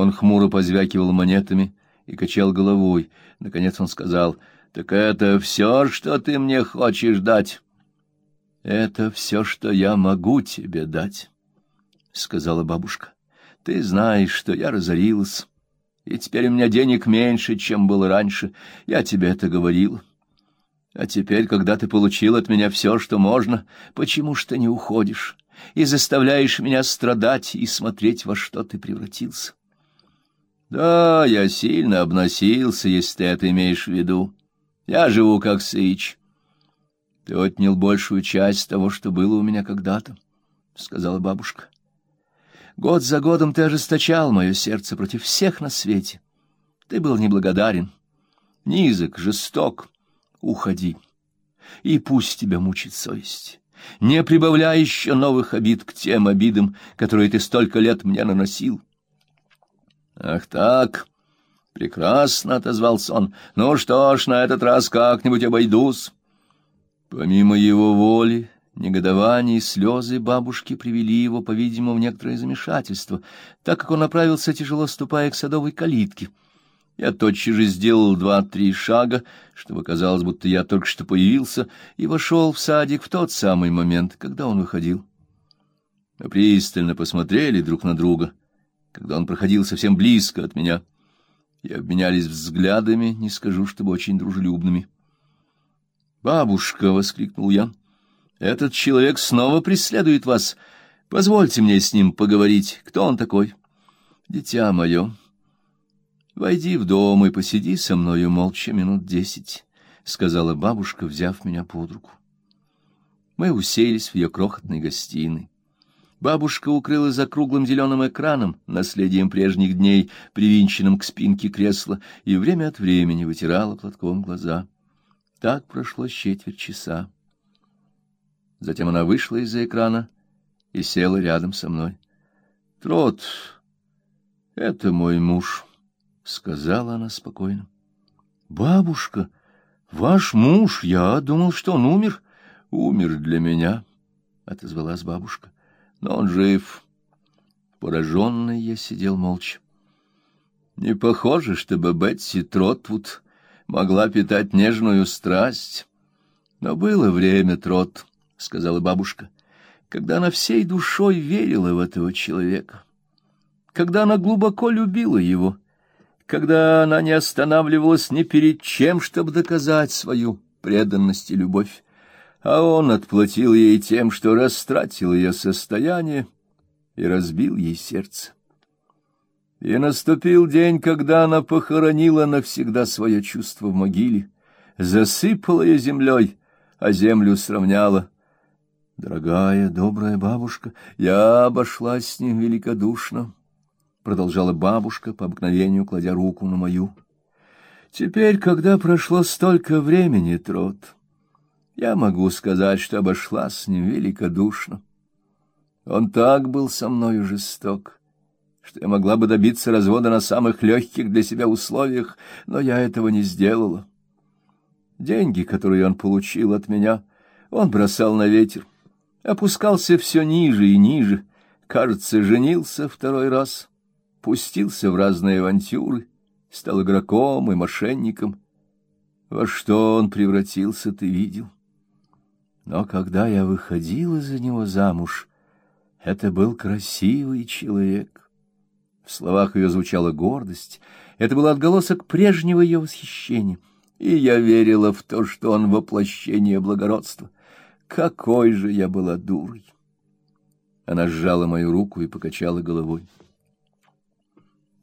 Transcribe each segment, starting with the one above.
Он хмуро позвякивал монетами и качал головой. Наконец он сказал, «Так это все, что ты мне хочешь дать?» «Это все, что я могу тебе дать», — сказала бабушка. «Ты знаешь, что я разорилась, и теперь у меня денег меньше, чем было раньше. Я тебе это говорила. А теперь, когда ты получил от меня все, что можно, почему ж ты не уходишь и заставляешь меня страдать и смотреть, во что ты превратился?» «Да, я сильно обносился, если ты это имеешь в виду. Я живу как сыч». Ты отнял большую часть того, что было у меня когда-то, — сказала бабушка. Год за годом ты ожесточал мое сердце против всех на свете. Ты был неблагодарен, низок, жесток. Уходи, и пусть тебя мучит совесть. Не прибавляй еще новых обид к тем обидам, которые ты столько лет мне наносил. Ах так, прекрасно отозвался он. Ну что ж, на этот раз как-нибудь обойдусь. Помимо его воли, негодование и слезы бабушки привели его, по-видимому, в некоторое замешательство, так как он направился, тяжело ступая к садовой калитке. Я тотчас же сделал два-три шага, чтобы казалось, будто я только что появился, и вошел в садик в тот самый момент, когда он выходил. Мы пристально посмотрели друг на друга, когда он проходил совсем близко от меня, и обменялись взглядами, не скажу, чтобы очень дружелюбными. «Бабушка!» — воскликнул я. «Этот человек снова преследует вас. Позвольте мне с ним поговорить. Кто он такой?» «Дитя мое, войди в дом и посиди со мною молча минут десять», — сказала бабушка, взяв меня под руку. Мы уселись в ее крохотной гостиной. Бабушка укрылась за круглым зеленым экраном, наследием прежних дней, привинченным к спинке кресла, и время от времени вытирала платком глаза. Так прошло четверть часа. Затем она вышла из-за экрана и села рядом со мной. — Трот, это мой муж, — сказала она спокойно. — Бабушка, ваш муж, я думал, что он умер. — Умер для меня, — отозвалась бабушка, — но он жив. Пораженный я сидел молча. Не похоже, чтобы Бетси Тротвуд могла питать нежную страсть. Но было время, Трот, — сказала бабушка, — когда она всей душой верила в этого человека, когда она глубоко любила его, когда она не останавливалась ни перед чем, чтобы доказать свою преданность и любовь, а он отплатил ей тем, что растратил ее состояние и разбил ей сердце. И наступил день, когда она похоронила навсегда свое чувство в могиле, засыпала ее землей, а землю сравняла. Дорогая, добрая бабушка, я обошлась с ним великодушно, продолжала бабушка по обыкновению, кладя руку на мою. Теперь, когда прошло столько времени, трот, я могу сказать, что обошлась с ним великодушно. Он так был со мною жесток что я могла бы добиться развода на самых легких для себя условиях, но я этого не сделала. Деньги, которые он получил от меня, он бросал на ветер, опускался все ниже и ниже, кажется, женился второй раз, пустился в разные авантюры, стал игроком и мошенником. Во что он превратился, ты видел. Но когда я выходила за него замуж, это был красивый человек. В словах ее звучала гордость. Это был отголосок прежнего ее восхищения. И я верила в то, что он воплощение благородства. Какой же я была дурой! Она сжала мою руку и покачала головой.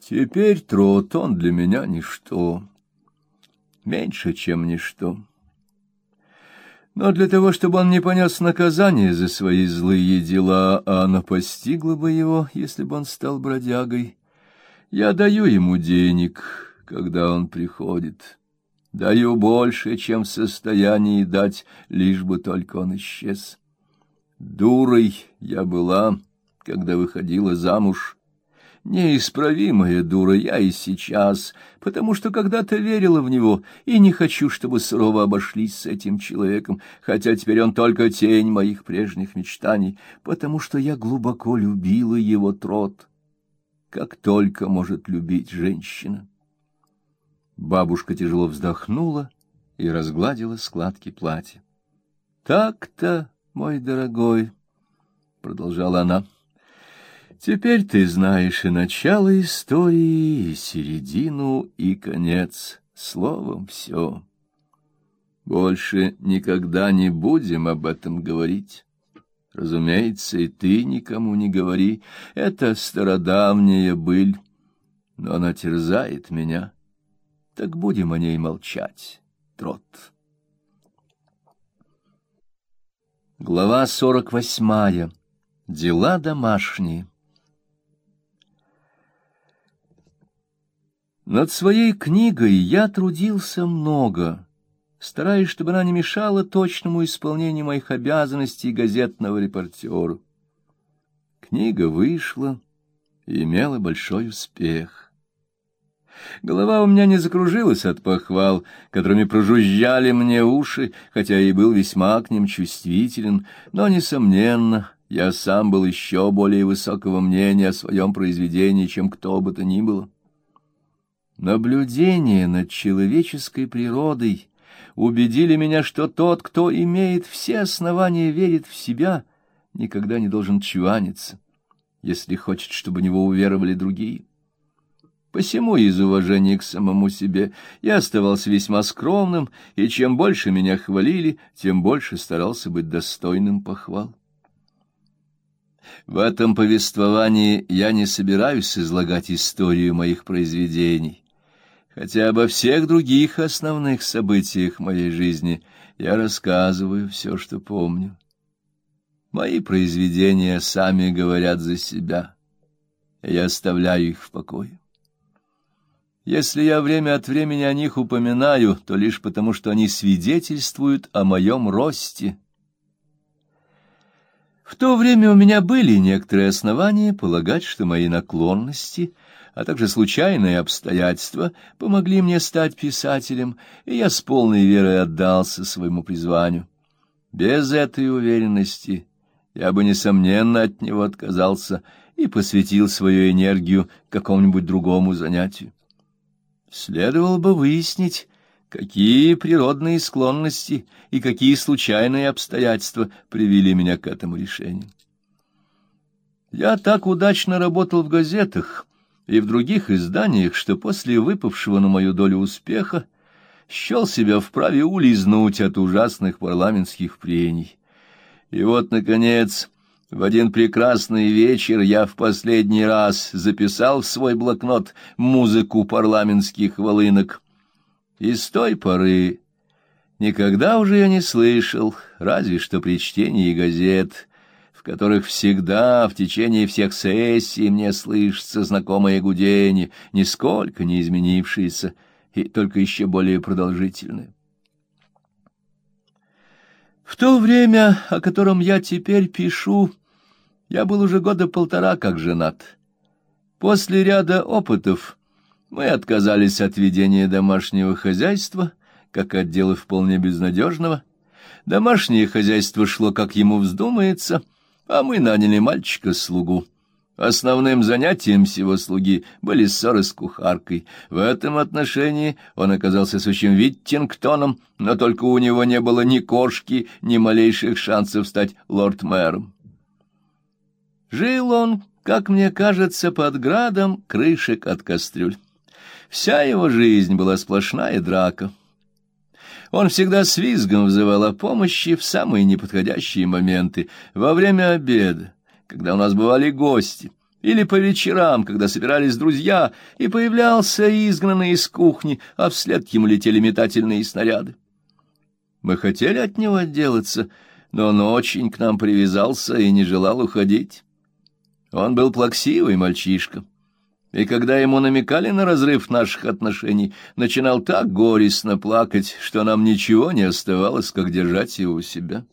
Теперь трот он для меня ничто, меньше, чем ничто. Но для того, чтобы он не понес наказание за свои злые дела, а оно постигло бы его, если бы он стал бродягой, я даю ему денег, когда он приходит. Даю больше, чем в состоянии дать, лишь бы только он исчез. Дурой я была, когда выходила замуж, Неисправимая дура я и сейчас, потому что когда-то верила в него и не хочу, чтобы сурово обошлись с этим человеком, хотя теперь он только тень моих прежних мечтаний, потому что я глубоко любила его трот. как только может любить женщина. Бабушка тяжело вздохнула и разгладила складки платья. Так-то, мой дорогой, продолжала она. Теперь ты знаешь и начало истории, и середину, и конец, словом все. Больше никогда не будем об этом говорить. Разумеется, и ты никому не говори. Это стародавняя быль, но она терзает меня. Так будем о ней молчать, трот. Глава сорок восьмая. Дела домашние. Над своей книгой я трудился много стараясь, чтобы она не мешала точному исполнению моих обязанностей газетного репортера. Книга вышла и имела большой успех. Голова у меня не закружилась от похвал, которыми прожужжали мне уши, хотя и был весьма к ним чувствителен, но, несомненно, я сам был еще более высокого мнения о своем произведении, чем кто бы то ни было. Наблюдение над человеческой природой убедили меня, что тот, кто имеет все основания верить в себя, никогда не должен чваниться, если хочет, чтобы него уверовали другие. Посему из уважения к самому себе я оставался весьма скромным, и чем больше меня хвалили, тем больше старался быть достойным похвал. В этом повествовании я не собираюсь излагать историю моих произведений хотя обо всех других основных событиях моей жизни я рассказываю все, что помню. Мои произведения сами говорят за себя, я оставляю их в покое. Если я время от времени о них упоминаю, то лишь потому, что они свидетельствуют о моем росте. В то время у меня были некоторые основания полагать, что мои наклонности — а также случайные обстоятельства помогли мне стать писателем, и я с полной верой отдался своему призванию. Без этой уверенности я бы, несомненно, от него отказался и посвятил свою энергию какому-нибудь другому занятию. Следовало бы выяснить, какие природные склонности и какие случайные обстоятельства привели меня к этому решению. Я так удачно работал в газетах, и в других изданиях, что после выпавшего на мою долю успеха счел себя вправе улизнуть от ужасных парламентских прений. И вот, наконец, в один прекрасный вечер я в последний раз записал в свой блокнот музыку парламентских волынок. И с той поры никогда уже я не слышал, разве что при чтении газет — которых всегда в течение всех сессий мне слышится знакомое гудение, нисколько не изменившееся и только еще более продолжительное. В то время, о котором я теперь пишу, я был уже года полтора как женат. После ряда опытов мы отказались от ведения домашнего хозяйства, как от дела вполне безнадежного. Домашнее хозяйство шло, как ему вздумается — а мы наняли мальчика-слугу. Основным занятием всего слуги были ссоры с кухаркой. В этом отношении он оказался сущим Виттингтоном, но только у него не было ни кошки, ни малейших шансов стать лорд-мэром. Жил он, как мне кажется, под градом крышек от кастрюль. Вся его жизнь была сплошная драка. Он всегда с визгом взывал о помощи в самые неподходящие моменты, во время обеда, когда у нас бывали гости, или по вечерам, когда собирались друзья, и появлялся изгнанный из кухни, а вслед ему летели метательные снаряды. Мы хотели от него отделаться, но он очень к нам привязался и не желал уходить. Он был плаксивый мальчишка и когда ему намекали на разрыв наших отношений, начинал так горестно плакать, что нам ничего не оставалось, как держать его у себя.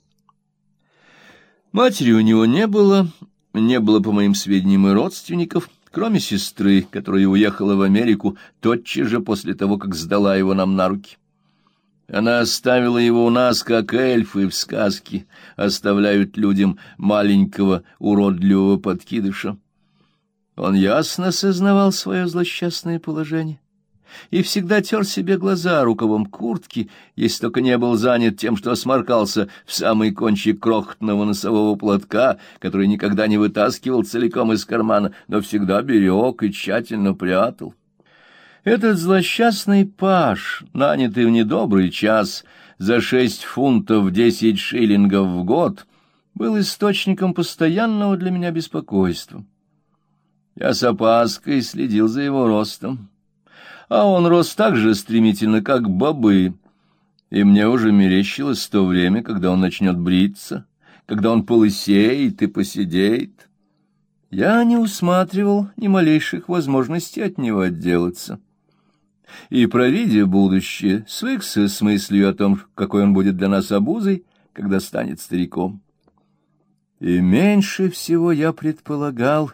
Матери у него не было, не было, по моим сведениям, и родственников, кроме сестры, которая уехала в Америку тотчас же после того, как сдала его нам на руки. Она оставила его у нас, как эльфы в сказке оставляют людям маленького уродливого подкидыша. Он ясно сознавал свое злосчастное положение и всегда тер себе глаза рукавом куртки, если только не был занят тем, что осморкался в самый кончик крохотного носового платка, который никогда не вытаскивал целиком из кармана, но всегда берег и тщательно прятал. Этот злосчастный паш, нанятый в недобрый час за шесть фунтов десять шиллингов в год, был источником постоянного для меня беспокойства. Я с опаской следил за его ростом а он рос так же стремительно, как бобы, и мне уже мерещилось то время, когда он начнет бриться, когда он полысеет и поседеет. Я не усматривал ни малейших возможностей от него отделаться. И, провидя будущее, свыкся с мыслью о том, какой он будет для нас обузой, когда станет стариком. И меньше всего я предполагал,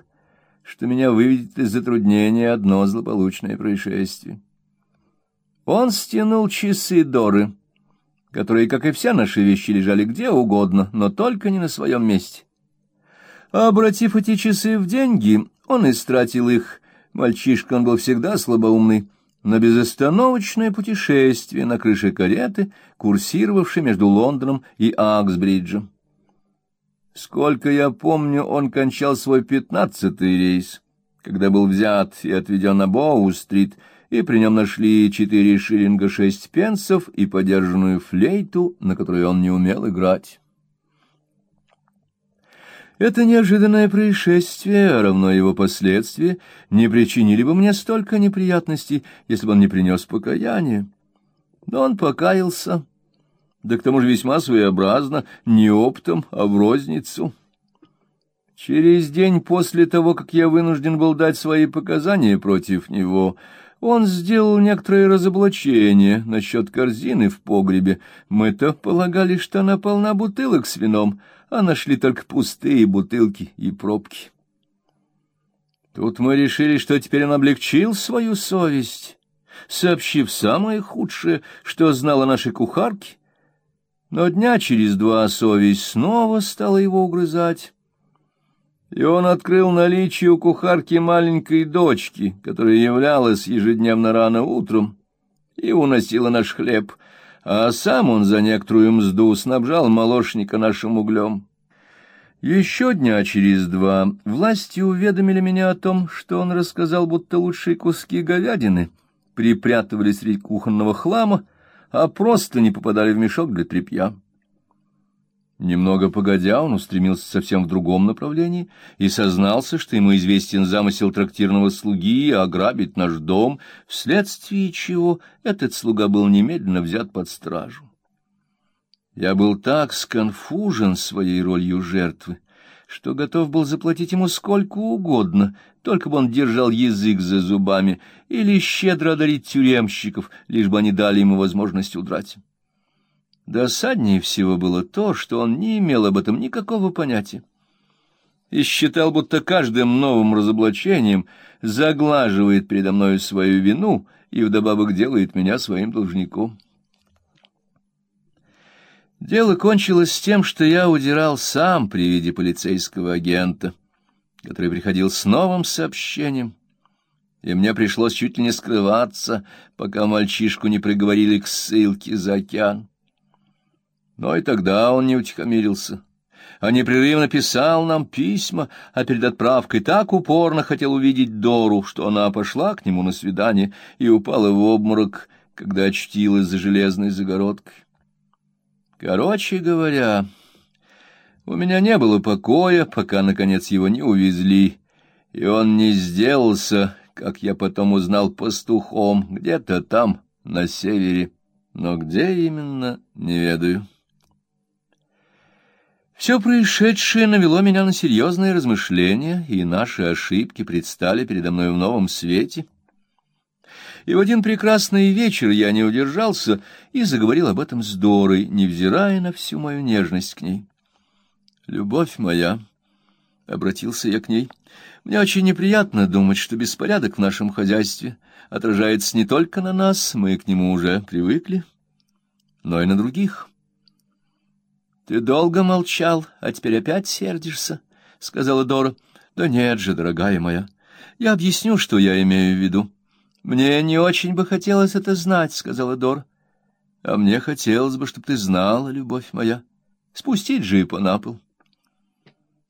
что меня выведет из затруднения одно злополучное происшествие. Он стянул часы Доры, которые, как и все наши вещи, лежали где угодно, но только не на своем месте. обратив эти часы в деньги, он истратил их, мальчишка он был всегда слабоумный, на безостановочное путешествие на крыше кареты, курсировавшей между Лондоном и Аксбриджем. Сколько я помню, он кончал свой пятнадцатый рейс, когда был взят и отведен на Боу-стрит, и при нем нашли четыре шиллинга шесть пенсов и подержанную флейту, на которой он не умел играть. Это неожиданное происшествие, равно его последствия, не причинили бы мне столько неприятностей, если бы он не принес покаяния. Но он покаялся да к тому же весьма своеобразно, не оптом, а в розницу. Через день после того, как я вынужден был дать свои показания против него, он сделал некоторое разоблачение насчет корзины в погребе. Мы-то полагали, что она полна бутылок с вином, а нашли только пустые бутылки и пробки. Тут мы решили, что теперь он облегчил свою совесть, сообщив самое худшее, что знала нашей кухарке, но дня через два совесть снова стала его угрызать. И он открыл наличие у кухарки маленькой дочки, которая являлась ежедневно рано утром и уносила наш хлеб, а сам он за некоторую мзду снабжал молочника нашим углем. Еще дня через два власти уведомили меня о том, что он рассказал, будто лучшие куски говядины припрятывали среди кухонного хлама, а просто не попадали в мешок для тряпья. Немного погодя, он устремился совсем в другом направлении и сознался, что ему известен замысел трактирного слуги ограбить наш дом, вследствие чего этот слуга был немедленно взят под стражу. Я был так сконфужен своей ролью жертвы, что готов был заплатить ему сколько угодно, только бы он держал язык за зубами, или щедро одарить тюремщиков, лишь бы они дали ему возможность удрать. Досаднее всего было то, что он не имел об этом никакого понятия и считал, будто каждым новым разоблачением заглаживает передо мною свою вину и вдобавок делает меня своим должником. Дело кончилось тем, что я удирал сам при виде полицейского агента, который приходил с новым сообщением, и мне пришлось чуть ли не скрываться, пока мальчишку не приговорили к ссылке за океан. Но и тогда он не утихомирился, а непрерывно писал нам письма, а перед отправкой так упорно хотел увидеть Дору, что она пошла к нему на свидание и упала в обморок, когда очтилась за железной загородкой. Короче говоря, у меня не было покоя, пока, наконец, его не увезли, и он не сделался, как я потом узнал, пастухом, где-то там, на севере, но где именно, не ведаю. Все происшедшее навело меня на серьезные размышления, и наши ошибки предстали передо мной в новом свете — и в один прекрасный вечер я не удержался и заговорил об этом с Дорой, невзирая на всю мою нежность к ней. «Любовь моя», — обратился я к ней, — «мне очень неприятно думать, что беспорядок в нашем хозяйстве отражается не только на нас, мы к нему уже привыкли, но и на других». «Ты долго молчал, а теперь опять сердишься», — сказала Дора. «Да нет же, дорогая моя». Я объясню, что я имею в виду. Мне не очень бы хотелось это знать, — сказала Дор. А мне хотелось бы, чтобы ты знала, любовь моя. Спустить джипа на пол.